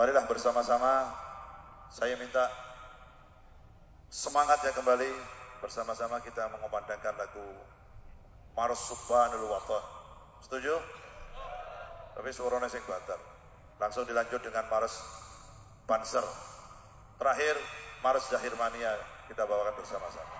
Marilah bersama-sama saya minta semangatnya kembali bersama-sama kita mengumandangkan lagu Mars Subhanul Wathah. Setuju? Tapi suaranya sing banter. Langsung dilanjut dengan Mars Banser. Terakhir Mars Zahirmania kita bawakan bersama-sama.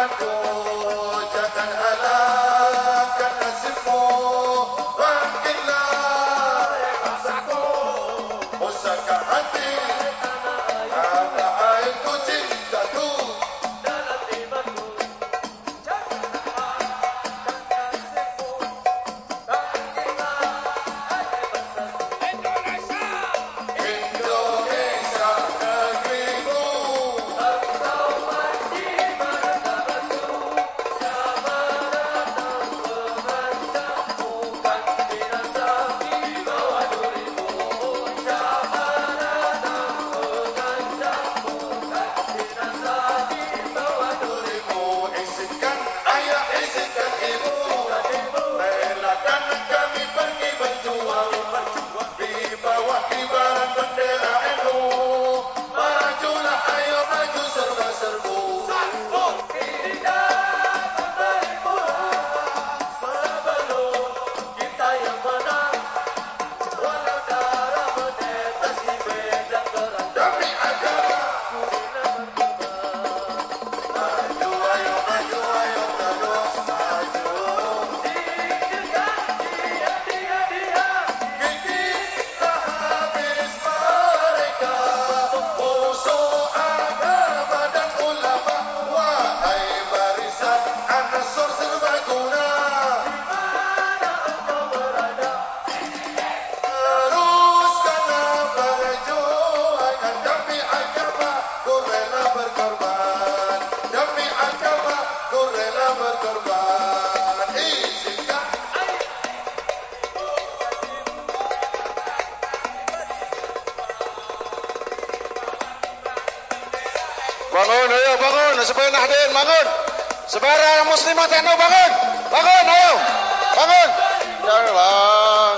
Bangkok. bangun, Hizbut Nahdin bangun. Sebarang muslimat NU bangun. Bangun, ayo. Bangun. Jangan.